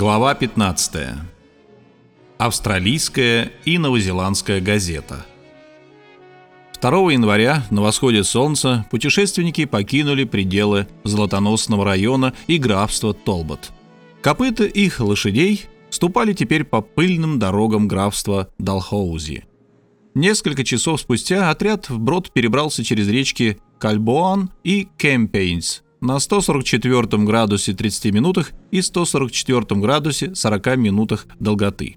Глава 15. Австралийская и новозеландская газета. 2 января на восходе солнца путешественники покинули пределы Золотоносного района и графства Толбот. Копыта их лошадей ступали теперь по пыльным дорогам графства Далхоузи. Несколько часов спустя отряд вброд перебрался через речки Кальбоан и Кемпейнс – на 144 градусе 30 минутах и 144 градусе 40 минутах долготы.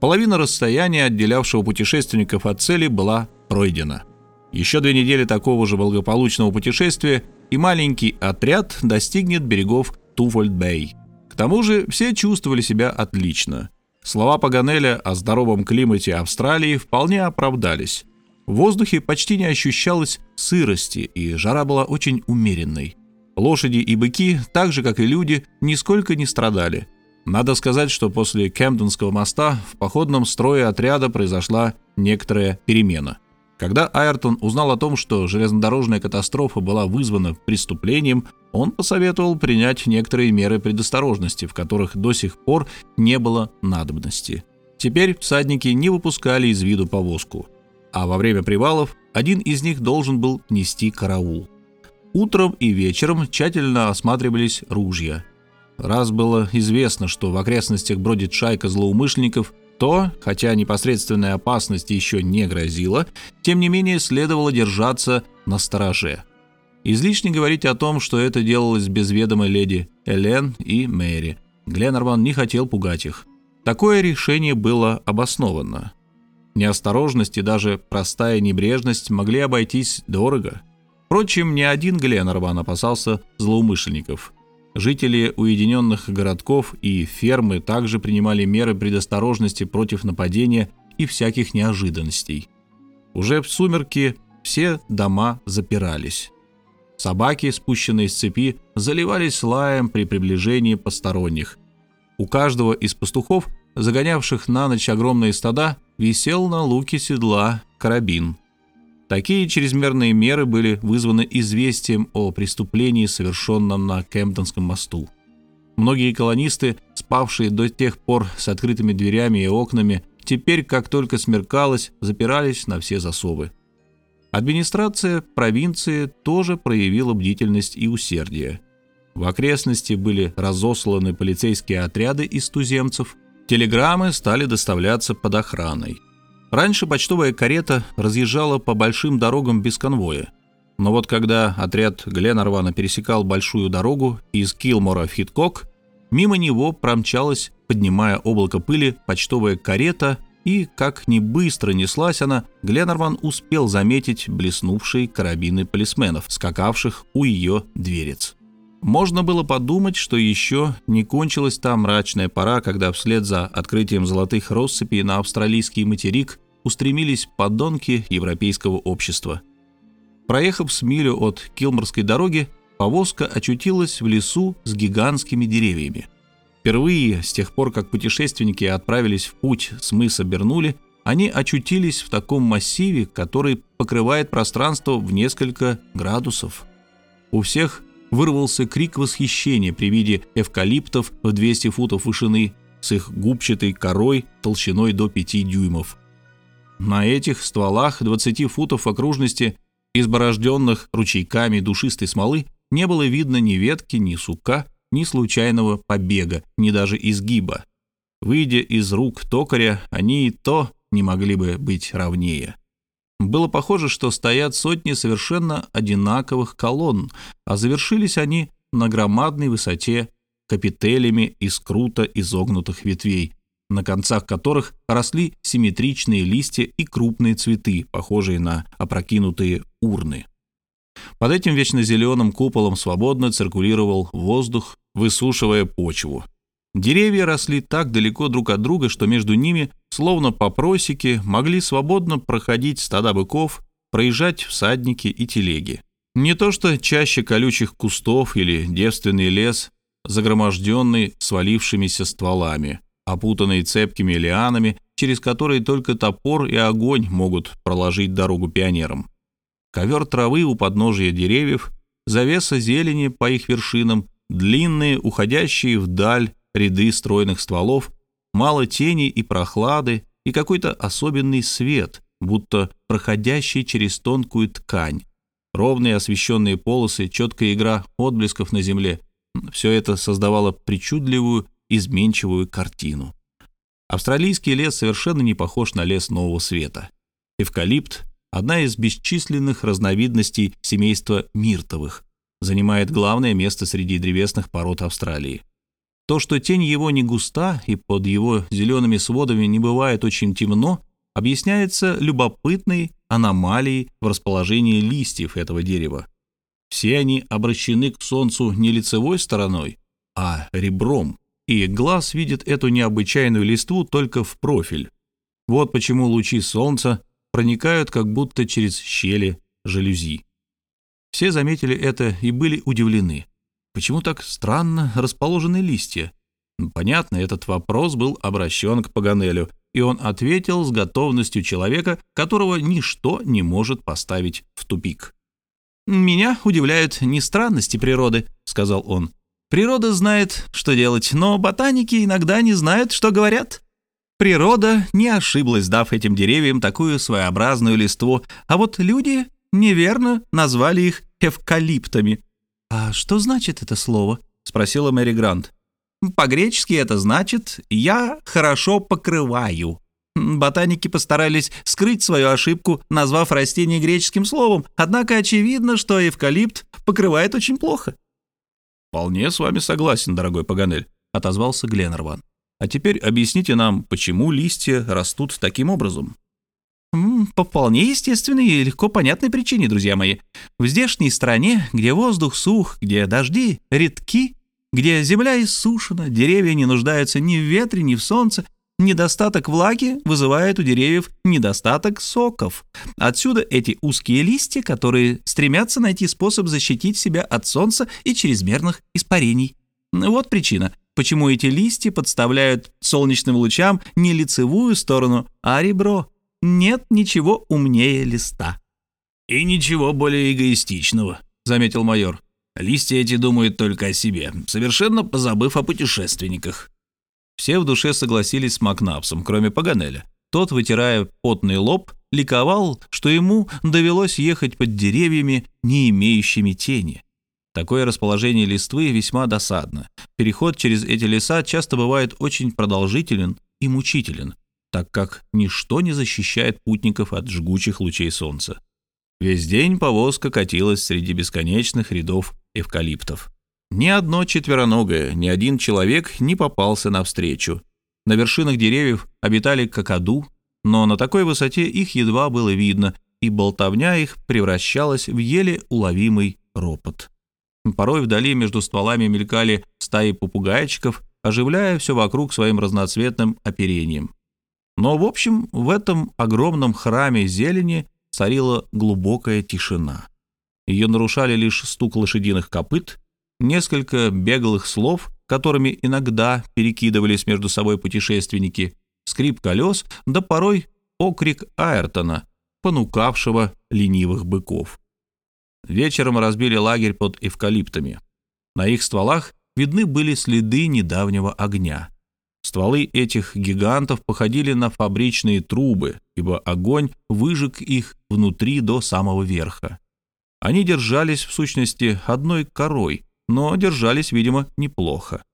Половина расстояния, отделявшего путешественников от цели, была пройдена. Еще две недели такого же благополучного путешествия, и маленький отряд достигнет берегов Туфольд-Бэй. К тому же все чувствовали себя отлично. Слова Паганеля о здоровом климате Австралии вполне оправдались. В воздухе почти не ощущалось сырости, и жара была очень умеренной. Лошади и быки, так же как и люди, нисколько не страдали. Надо сказать, что после Кемптонского моста в походном строе отряда произошла некоторая перемена. Когда Айртон узнал о том, что железнодорожная катастрофа была вызвана преступлением, он посоветовал принять некоторые меры предосторожности, в которых до сих пор не было надобности. Теперь всадники не выпускали из виду повозку, а во время привалов один из них должен был нести караул. Утром и вечером тщательно осматривались ружья. Раз было известно, что в окрестностях бродит шайка злоумышленников, то, хотя непосредственная опасность еще не грозила, тем не менее следовало держаться на стороже. Излишне говорить о том, что это делалось без ведома леди Элен и Мэри. Гленнерван не хотел пугать их. Такое решение было обосновано. Неосторожность и даже простая небрежность могли обойтись дорого – Впрочем, ни один Гленнерван опасался злоумышленников. Жители уединенных городков и фермы также принимали меры предосторожности против нападения и всяких неожиданностей. Уже в сумерки все дома запирались. Собаки, спущенные с цепи, заливались лаем при приближении посторонних. У каждого из пастухов, загонявших на ночь огромные стада, висел на луке седла карабин – Такие чрезмерные меры были вызваны известием о преступлении, совершенном на Кемптонском мосту. Многие колонисты, спавшие до тех пор с открытыми дверями и окнами, теперь, как только смеркалось, запирались на все засовы. Администрация провинции тоже проявила бдительность и усердие. В окрестности были разосланы полицейские отряды из туземцев, телеграммы стали доставляться под охраной. Раньше почтовая карета разъезжала по большим дорогам без конвоя. Но вот когда отряд Гленарвана пересекал большую дорогу из Килмора в Хиткок, мимо него промчалась, поднимая облако пыли, почтовая карета, и, как ни быстро неслась она, Гленарван успел заметить блеснувшие карабины полисменов, скакавших у ее дверец. Можно было подумать, что еще не кончилась та мрачная пора, когда вслед за открытием золотых россыпей на австралийский материк устремились подонки европейского общества. Проехав с милю от Килморской дороги, повозка очутилась в лесу с гигантскими деревьями. Впервые с тех пор, как путешественники отправились в путь с мыса Бернули, они очутились в таком массиве, который покрывает пространство в несколько градусов. У всех вырвался крик восхищения при виде эвкалиптов в 200 футов вышины с их губчатой корой толщиной до 5 дюймов. На этих стволах 20 футов окружности, изборожденных ручейками душистой смолы, не было видно ни ветки, ни сука, ни случайного побега, ни даже изгиба. Выйдя из рук токаря, они и то не могли бы быть ровнее. Было похоже, что стоят сотни совершенно одинаковых колонн, а завершились они на громадной высоте капителями из круто изогнутых ветвей, на концах которых росли симметричные листья и крупные цветы, похожие на опрокинутые урны. Под этим вечно зеленым куполом свободно циркулировал воздух, высушивая почву. Деревья росли так далеко друг от друга, что между ними, словно по просеке, могли свободно проходить стада быков, проезжать всадники и телеги. Не то что чаще колючих кустов или девственный лес, загроможденный свалившимися стволами, опутанный цепкими лианами, через которые только топор и огонь могут проложить дорогу пионерам. Ковер травы у подножия деревьев, завеса зелени по их вершинам, длинные, уходящие вдаль ряды стройных стволов, мало тени и прохлады, и какой-то особенный свет, будто проходящий через тонкую ткань. Ровные освещенные полосы, четкая игра отблесков на земле — все это создавало причудливую, изменчивую картину. Австралийский лес совершенно не похож на лес Нового Света. Эвкалипт — одна из бесчисленных разновидностей семейства миртовых, занимает главное место среди древесных пород Австралии. То, что тень его не густа и под его зелеными сводами не бывает очень темно, объясняется любопытной аномалией в расположении листьев этого дерева. Все они обращены к Солнцу не лицевой стороной, а ребром, и глаз видит эту необычайную листву только в профиль. Вот почему лучи Солнца проникают как будто через щели жалюзи. Все заметили это и были удивлены. Почему так странно расположены листья? Понятно, этот вопрос был обращен к Паганелю, и он ответил с готовностью человека, которого ничто не может поставить в тупик. «Меня удивляют не странности природы», — сказал он. «Природа знает, что делать, но ботаники иногда не знают, что говорят». Природа не ошиблась, дав этим деревьям такую своеобразную листву, а вот люди неверно назвали их эвкалиптами. «А что значит это слово?» — спросила Мэри Грант. «По-гречески это значит «я хорошо покрываю». Ботаники постарались скрыть свою ошибку, назвав растение греческим словом, однако очевидно, что эвкалипт покрывает очень плохо. «Вполне с вами согласен, дорогой Паганель», — отозвался Гленнерван. «А теперь объясните нам, почему листья растут таким образом?» По вполне естественной и легко понятной причине, друзья мои. В здешней стране, где воздух сух, где дожди редки, где земля иссушена, деревья не нуждаются ни в ветре, ни в солнце, недостаток влаги вызывает у деревьев недостаток соков. Отсюда эти узкие листья, которые стремятся найти способ защитить себя от солнца и чрезмерных испарений. Вот причина, почему эти листья подставляют солнечным лучам не лицевую сторону, а ребро – нет ничего умнее листа». «И ничего более эгоистичного», — заметил майор. «Листья эти думают только о себе, совершенно позабыв о путешественниках». Все в душе согласились с Макнапсом, кроме Паганеля. Тот, вытирая потный лоб, ликовал, что ему довелось ехать под деревьями, не имеющими тени. Такое расположение листвы весьма досадно. Переход через эти леса часто бывает очень продолжителен и мучителен, так как ничто не защищает путников от жгучих лучей солнца. Весь день повозка катилась среди бесконечных рядов эвкалиптов. Ни одно четвероногое, ни один человек не попался навстречу. На вершинах деревьев обитали какаду, но на такой высоте их едва было видно, и болтовня их превращалась в еле уловимый ропот. Порой вдали между стволами мелькали стаи попугайчиков, оживляя все вокруг своим разноцветным оперением. Но, в общем, в этом огромном храме зелени царила глубокая тишина. Ее нарушали лишь стук лошадиных копыт, несколько беглых слов, которыми иногда перекидывались между собой путешественники, скрип колес, да порой окрик Айртона, понукавшего ленивых быков. Вечером разбили лагерь под эвкалиптами. На их стволах видны были следы недавнего огня. Стволы этих гигантов походили на фабричные трубы, ибо огонь выжег их внутри до самого верха. Они держались, в сущности, одной корой, но держались, видимо, неплохо.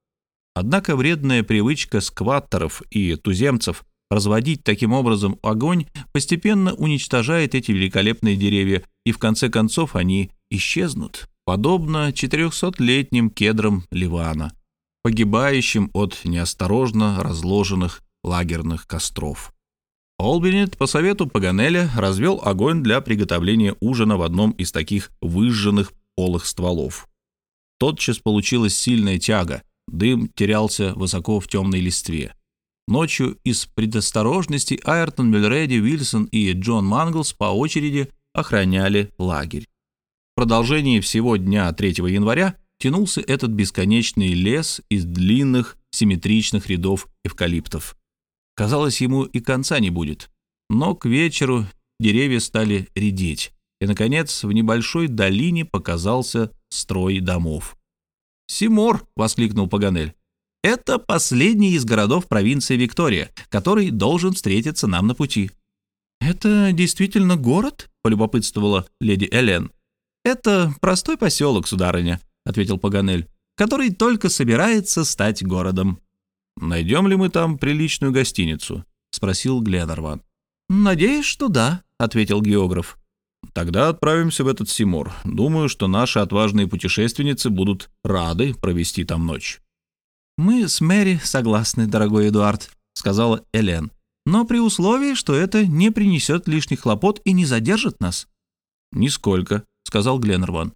Однако вредная привычка скваттеров и туземцев разводить таким образом огонь постепенно уничтожает эти великолепные деревья, и в конце концов они исчезнут, подобно 400-летним кедрам Ливана – погибающим от неосторожно разложенных лагерных костров. Олбинет по совету Паганеля развел огонь для приготовления ужина в одном из таких выжженных полых стволов. Тотчас получилась сильная тяга, дым терялся высоко в темной листве. Ночью из предосторожности Айртон, Мюллереди, Вильсон и Джон Манглс по очереди охраняли лагерь. В продолжении всего дня 3 января тянулся этот бесконечный лес из длинных симметричных рядов эвкалиптов. Казалось, ему и конца не будет. Но к вечеру деревья стали редеть, и, наконец, в небольшой долине показался строй домов. «Симор!» — воскликнул Паганель. Это последний из городов провинции Виктория, который должен встретиться нам на пути». «Это действительно город?» — полюбопытствовала леди Элен. «Это простой поселок, сударыня», — ответил Паганель, «который только собирается стать городом». «Найдем ли мы там приличную гостиницу?» — спросил Гленнерван. «Надеюсь, что да», — ответил географ. «Тогда отправимся в этот Симур. Думаю, что наши отважные путешественницы будут рады провести там ночь». «Мы с Мэри согласны, дорогой Эдуард», — сказала Элен. «Но при условии, что это не принесет лишних хлопот и не задержит нас». «Нисколько», — сказал Гленнерван.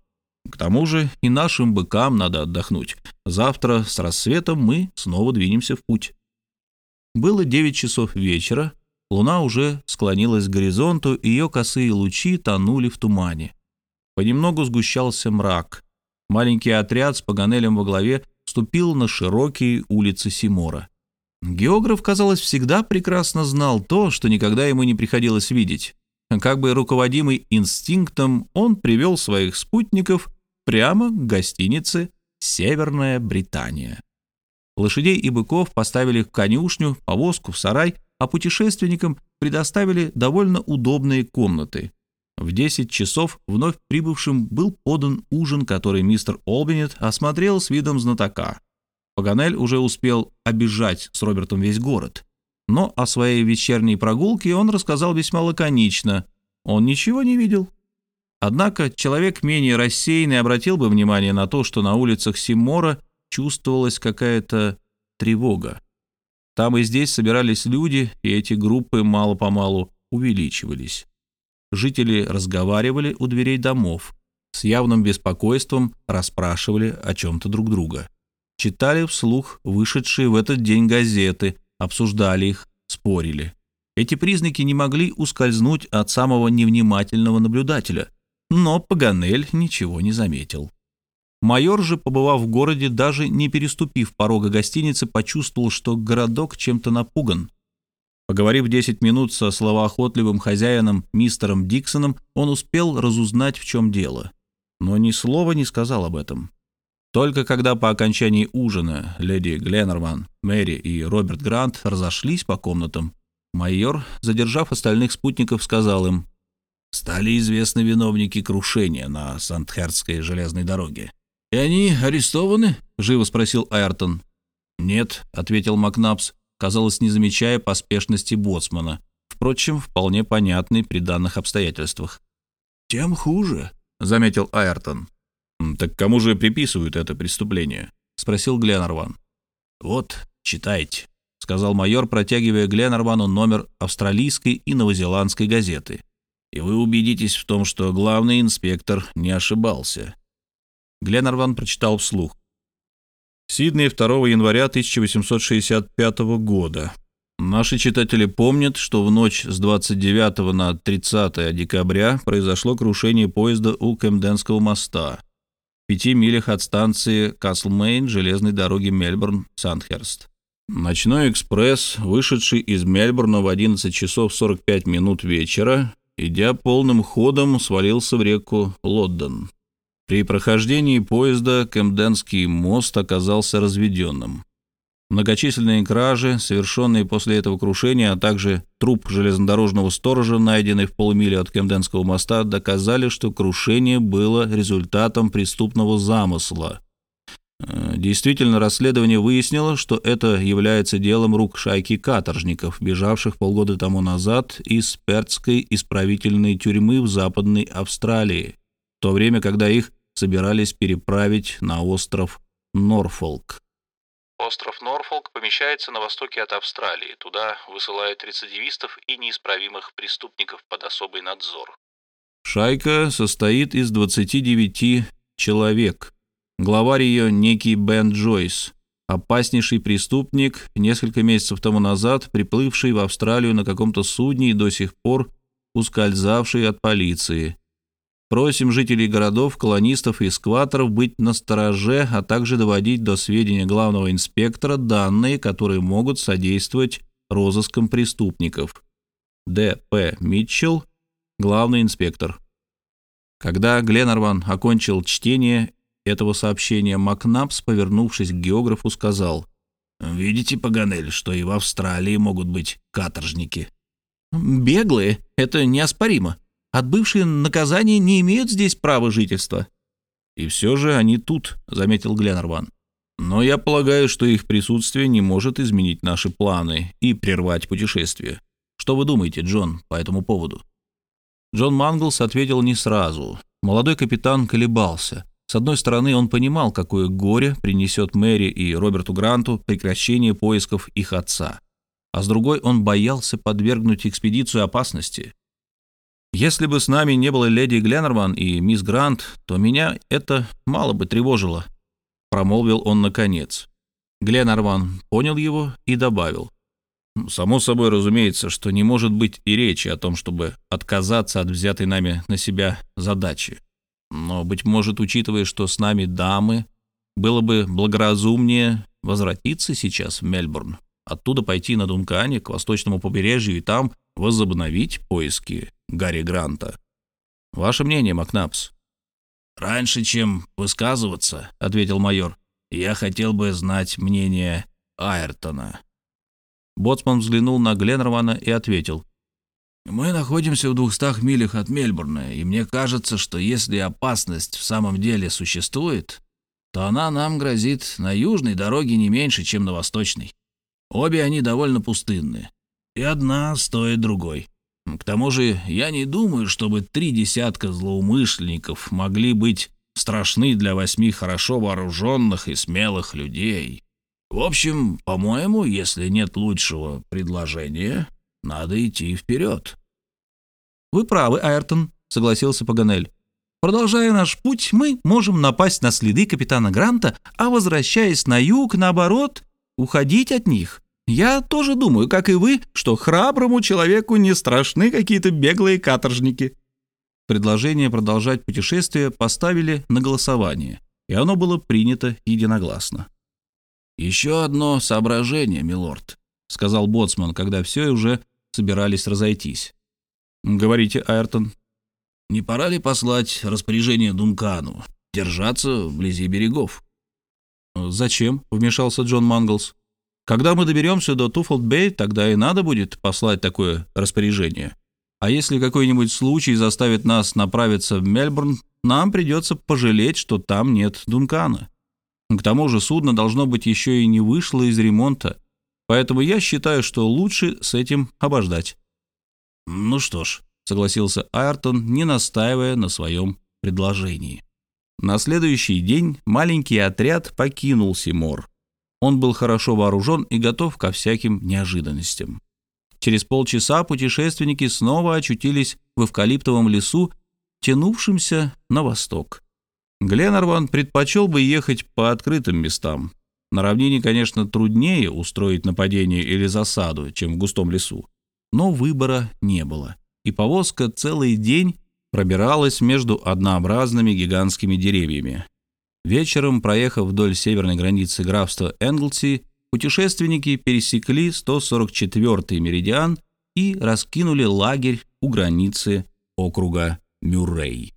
«К тому же и нашим быкам надо отдохнуть. Завтра с рассветом мы снова двинемся в путь». Было девять часов вечера, луна уже склонилась к горизонту, и ее косые лучи тонули в тумане. Понемногу сгущался мрак. Маленький отряд с Паганелем во главе вступил на широкие улицы Симора. Географ, казалось, всегда прекрасно знал то, что никогда ему не приходилось видеть. Как бы руководимый инстинктом, он привел своих спутников прямо к гостинице «Северная Британия». Лошадей и быков поставили в конюшню, повозку в сарай, а путешественникам предоставили довольно удобные комнаты. В 10 часов вновь прибывшим был подан ужин, который мистер Олбинет осмотрел с видом знатока. Паганель уже успел обижать с Робертом весь город. Но о своей вечерней прогулке он рассказал весьма лаконично. Он ничего не видел. Однако человек менее рассеянный обратил бы внимание на то, что на улицах Симора чувствовалась какая-то тревога. Там и здесь собирались люди, и эти группы мало-помалу увеличивались. Жители разговаривали у дверей домов, с явным беспокойством расспрашивали о чем-то друг друга. Читали вслух вышедшие в этот день газеты, обсуждали их, спорили. Эти признаки не могли ускользнуть от самого невнимательного наблюдателя, но Паганель ничего не заметил. Майор же, побывав в городе, даже не переступив порога гостиницы, почувствовал, что городок чем-то напуган. Поговорив 10 минут со словоохотливым хозяином мистером Диксоном, он успел разузнать, в чем дело. Но ни слова не сказал об этом. Только когда по окончании ужина леди Гленнерман, Мэри и Роберт Грант разошлись по комнатам, майор, задержав остальных спутников, сказал им, «Стали известны виновники крушения на Сандхерстской железной дороге». «И они арестованы?» — живо спросил Айртон. «Нет», — ответил Макнапс, казалось, не замечая поспешности боцмана, впрочем, вполне понятный при данных обстоятельствах. «Тем хуже», — заметил Айртон. «Так кому же приписывают это преступление?» — спросил Гленнерван. «Вот, читайте», — сказал майор, протягивая Гленнервану номер австралийской и новозеландской газеты. «И вы убедитесь в том, что главный инспектор не ошибался». Гленнерван прочитал вслух. Сидней 2 января 1865 года. Наши читатели помнят, что в ночь с 29 на 30 декабря произошло крушение поезда у Кемденского моста пяти милях от станции Каслмейн железной дороги Мельбурн-Сандхерст. Ночной экспресс, вышедший из Мельбурна в 11 часов 45 минут вечера, идя полным ходом, свалился в реку Лодден. При прохождении поезда Кемденский мост оказался разведенным. Многочисленные кражи, совершенные после этого крушения, а также труп железнодорожного сторожа, найденный в полумиле от Кемденского моста, доказали, что крушение было результатом преступного замысла. Э, действительно, расследование выяснило, что это является делом рук шайки каторжников, бежавших полгода тому назад из Пертской исправительной тюрьмы в Западной Австралии, в то время, когда их собирались переправить на остров Норфолк. Остров Норфолк помещается на востоке от Австралии. Туда высылают рецидивистов и неисправимых преступников под особый надзор. Шайка состоит из 29 человек. Главарь ее некий Бен Джойс, опаснейший преступник, несколько месяцев тому назад приплывший в Австралию на каком-то судне и до сих пор ускользавший от полиции. Просим жителей городов, колонистов и эскваторов быть настороже, а также доводить до сведения главного инспектора данные, которые могут содействовать розыскам преступников. Д. П. Митчелл, главный инспектор. Когда Гленнерван окончил чтение этого сообщения, Макнапс, повернувшись к географу, сказал, Видите, Паганель, что и в Австралии могут быть каторжники. Беглые — это неоспоримо. Отбывшие наказание не имеют здесь права жительства. И все же они тут, — заметил Гленнерван. Но я полагаю, что их присутствие не может изменить наши планы и прервать путешествие. Что вы думаете, Джон, по этому поводу? Джон Манглс ответил не сразу. Молодой капитан колебался. С одной стороны, он понимал, какое горе принесет Мэри и Роберту Гранту прекращение поисков их отца. А с другой, он боялся подвергнуть экспедицию опасности. «Если бы с нами не было леди Гленнерман и мисс Грант, то меня это мало бы тревожило», — промолвил он наконец. Гленнерман понял его и добавил. «Само собой разумеется, что не может быть и речи о том, чтобы отказаться от взятой нами на себя задачи. Но, быть может, учитывая, что с нами дамы, было бы благоразумнее возвратиться сейчас в Мельбурн, оттуда пойти на Дункане к восточному побережью и там возобновить поиски Гарри Гранта. Ваше мнение, Макнапс? «Раньше, чем высказываться», — ответил майор, — «я хотел бы знать мнение Айртона». Боцман взглянул на Гленнервана и ответил. Мы находимся в двухстах милях от Мельбурна, и мне кажется, что если опасность в самом деле существует, то она нам грозит на южной дороге не меньше, чем на восточной. Обе они довольно пустынны, и одна стоит другой. К тому же я не думаю, чтобы три десятка злоумышленников могли быть страшны для восьми хорошо вооруженных и смелых людей. В общем, по-моему, если нет лучшего предложения, надо идти вперед. «Вы правы, Айртон», — согласился Паганель. «Продолжая наш путь, мы можем напасть на следы капитана Гранта, а возвращаясь на юг, наоборот, уходить от них. Я тоже думаю, как и вы, что храброму человеку не страшны какие-то беглые каторжники». Предложение продолжать путешествие поставили на голосование, и оно было принято единогласно. «Еще одно соображение, милорд», — сказал Боцман, когда все уже собирались разойтись. «Говорите, Айртон». «Не пора ли послать распоряжение Дункану держаться вблизи берегов?» «Зачем?» — вмешался Джон Манглс. «Когда мы доберемся до Туфолд-Бэй, тогда и надо будет послать такое распоряжение. А если какой-нибудь случай заставит нас направиться в Мельбурн, нам придется пожалеть, что там нет Дункана. К тому же судно должно быть еще и не вышло из ремонта, поэтому я считаю, что лучше с этим обождать». «Ну что ж», — согласился Айртон, не настаивая на своем предложении. На следующий день маленький отряд покинул Симор. Он был хорошо вооружен и готов ко всяким неожиданностям. Через полчаса путешественники снова очутились в эвкалиптовом лесу, тянувшемся на восток. Гленарван предпочел бы ехать по открытым местам. На равнине, конечно, труднее устроить нападение или засаду, чем в густом лесу. Но выбора не было, и повозка целый день пробиралась между однообразными гигантскими деревьями. Вечером, проехав вдоль северной границы графства Энглси, путешественники пересекли 144-й меридиан и раскинули лагерь у границы округа Мюррей.